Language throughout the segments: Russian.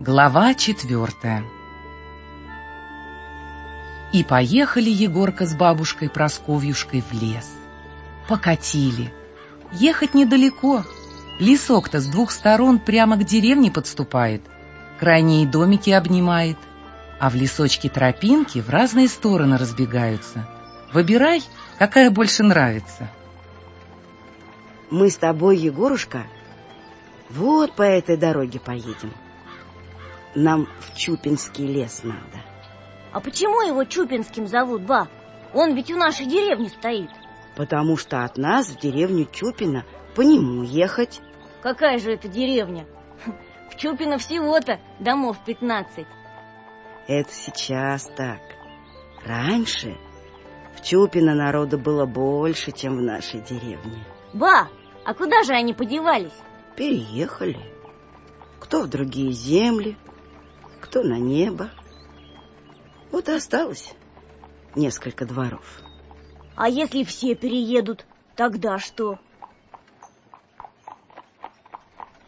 Глава четвертая И поехали Егорка с бабушкой Просковьюшкой в лес. Покатили. Ехать недалеко. Лесок-то с двух сторон прямо к деревне подступает. Крайние домики обнимает. А в лесочке тропинки в разные стороны разбегаются. Выбирай, какая больше нравится. Мы с тобой, Егорушка, вот по этой дороге поедем. Нам в Чупинский лес надо. А почему его Чупинским зовут, ба? Он ведь у нашей деревни стоит. Потому что от нас в деревню Чупина по нему ехать. Какая же это деревня? В Чупино всего-то домов 15. Это сейчас так. Раньше в Чупино народу было больше, чем в нашей деревне. Ба, а куда же они подевались? Переехали. Кто в другие земли, кто на небо. Вот и осталось несколько дворов. А если все переедут, тогда что?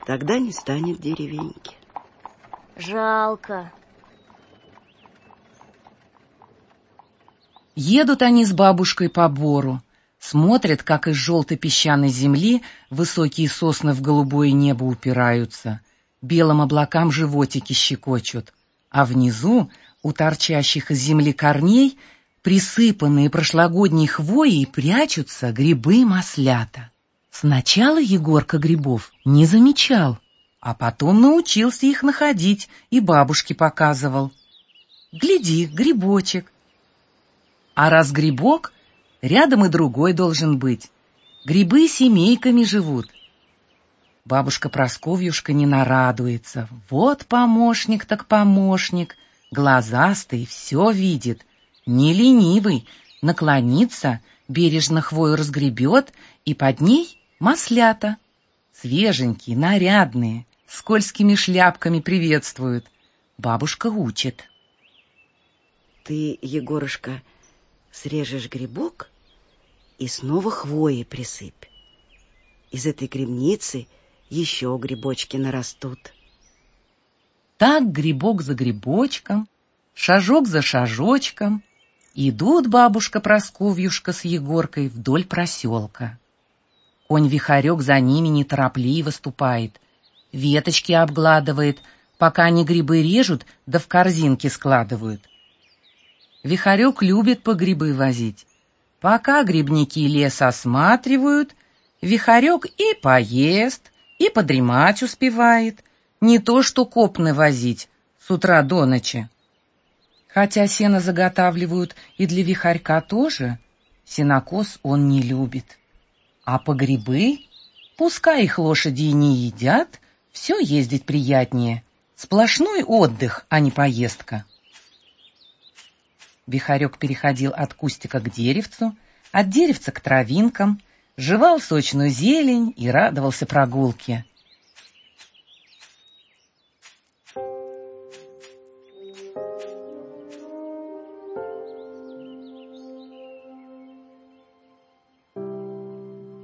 Тогда не станет деревеньки. Жалко. Едут они с бабушкой по бору, смотрят, как из желтой песчаной земли высокие сосны в голубое небо упираются, белым облакам животики щекочут, а внизу, у торчащих из земли корней, присыпанные прошлогодней хвоей, прячутся грибы-маслята. Сначала Егорка грибов не замечал, а потом научился их находить и бабушке показывал. Гляди, грибочек. А раз грибок, рядом и другой должен быть. Грибы семейками живут. Бабушка Просковьюшка не нарадуется. Вот помощник так помощник, глазастый, все видит. Не ленивый, наклонится, бережно хвою разгребет, и под ней маслята. Свеженькие, нарядные, скользкими шляпками приветствуют. Бабушка учит. Ты, Егорушка, срежешь грибок и снова хвоей присыпь. Из этой грибницы — еще грибочки нарастут. Так грибок за грибочком, шажок за шажочком идут бабушка Просковьюшка с Егоркой вдоль проселка. Конь-вихарек за ними неторопливо ступает, веточки обгладывает, пока они грибы режут да в корзинки складывают. Вихарек любит по грибы возить. Пока грибники лес осматривают, Вихарек и поест, и подремать успевает, не то что копны возить с утра до ночи. Хотя сено заготавливают и для вихарька тоже, сенокос он не любит. А по грибы, пускай их лошади и не едят, все ездить приятнее. Сплошной отдых, а не поездка. Вихарек переходил от кустика к деревцу, от деревца к травинкам, жевал сочную зелень и радовался прогулке.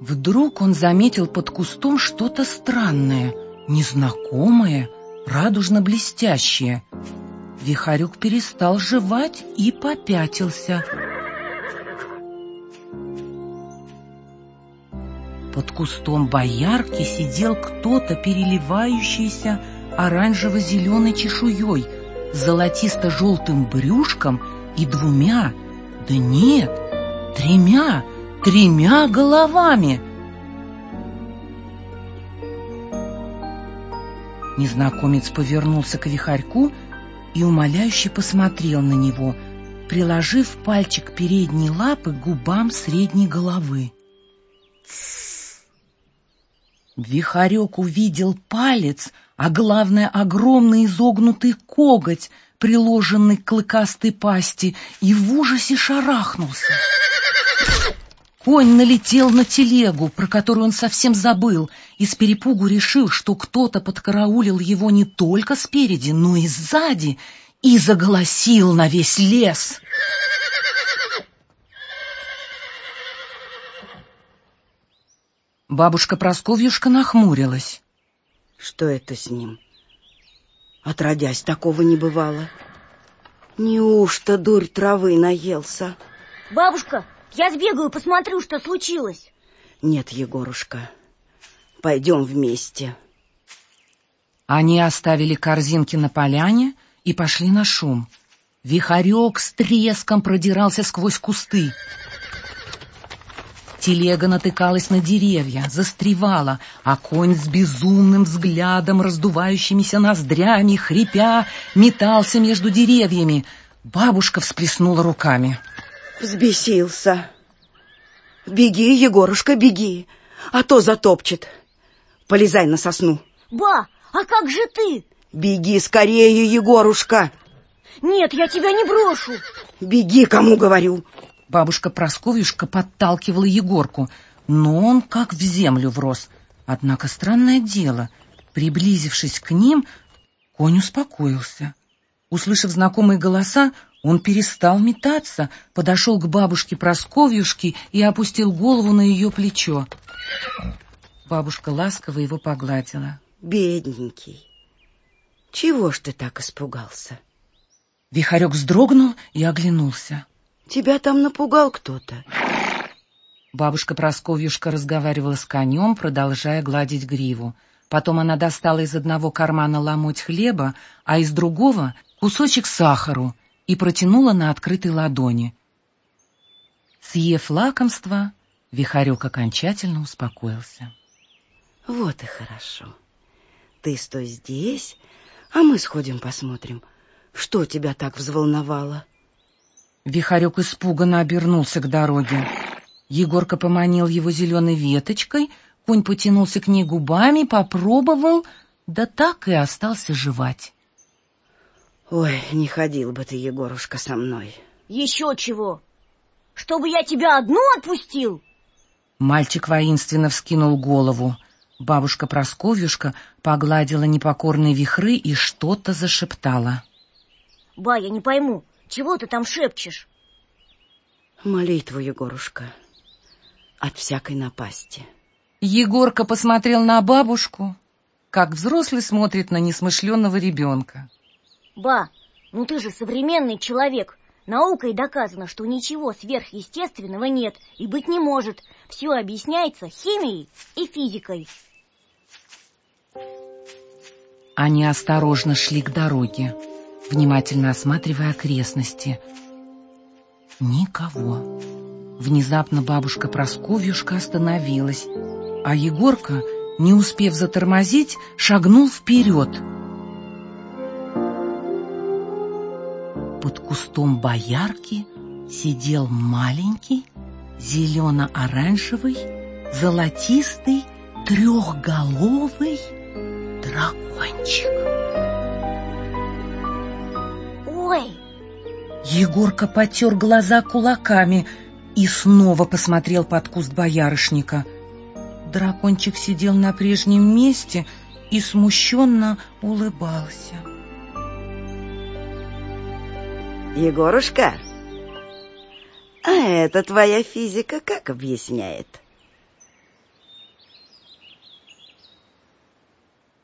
Вдруг он заметил под кустом что-то странное, незнакомое, радужно-блестящее. Вихарюк перестал жевать и попятился — Под кустом боярки сидел кто-то, переливающийся оранжево-зеленой чешуей, золотисто-желтым брюшком и двумя, да нет, тремя, тремя головами. Незнакомец повернулся к вихарьку и умоляюще посмотрел на него, приложив пальчик передней лапы к губам средней головы. Вихарек увидел палец, а главное огромный изогнутый коготь, приложенный к клыкастой пасти, и в ужасе шарахнулся. Конь налетел на телегу, про которую он совсем забыл, и с перепугу решил, что кто-то подкараулил его не только спереди, но и сзади, и заголосил на весь лес. Бабушка Просковьюшка нахмурилась. Что это с ним? Отродясь, такого не бывало. Неужто дурь травы наелся? Бабушка, я сбегаю, посмотрю, что случилось. Нет, Егорушка, пойдем вместе. Они оставили корзинки на поляне и пошли на шум. Вихарек с треском продирался сквозь кусты. Телега натыкалась на деревья, застревала, а конь с безумным взглядом, раздувающимися ноздрями, хрипя, метался между деревьями. Бабушка всплеснула руками. Взбесился. Беги, Егорушка, беги, а то затопчет. Полезай на сосну. Ба, а как же ты? Беги скорее, Егорушка. Нет, я тебя не брошу. Беги, кому говорю. Бабушка Просковьюшка подталкивала Егорку, но он как в землю врос. Однако странное дело, приблизившись к ним, конь успокоился. Услышав знакомые голоса, он перестал метаться, подошел к бабушке Просковьюшке и опустил голову на ее плечо. Бабушка ласково его погладила. Бедненький, чего ж ты так испугался? Вихарек вздрогнул и оглянулся. Тебя там напугал кто-то. Бабушка Просковьюшка разговаривала с конем, продолжая гладить гриву. Потом она достала из одного кармана ломоть хлеба, а из другого — кусочек сахару и протянула на открытой ладони. Съев лакомство, Вихарек окончательно успокоился. Вот и хорошо. Ты стой здесь, а мы сходим посмотрим, что тебя так взволновало. Вихарек испуганно обернулся к дороге. Егорка поманил его зеленой веточкой, конь потянулся к ней губами, попробовал, да так и остался жевать. Ой, не ходил бы ты, Егорушка, со мной. Еще чего? Чтобы я тебя одну отпустил? Мальчик воинственно вскинул голову. Бабушка Просковьюшка погладила непокорные вихры и что-то зашептала. Ба, я не пойму, чего ты там шепчешь? Молитву, Егорушка, от всякой напасти. Егорка посмотрел на бабушку, как взрослый смотрит на несмышленного ребенка. Ба, ну ты же современный человек. Наукой доказано, что ничего сверхъестественного нет и быть не может. Все объясняется химией и физикой. Они осторожно шли к дороге внимательно осматривая окрестности. Никого. Внезапно бабушка Просковьюшка остановилась, а Егорка, не успев затормозить, шагнул вперед. Под кустом боярки сидел маленький, зелено-оранжевый, золотистый, трехголовый дракончик. Ой! Егорка потер глаза кулаками и снова посмотрел под куст боярышника. Дракончик сидел на прежнем месте и смущенно улыбался. Егорушка, а это твоя физика как объясняет?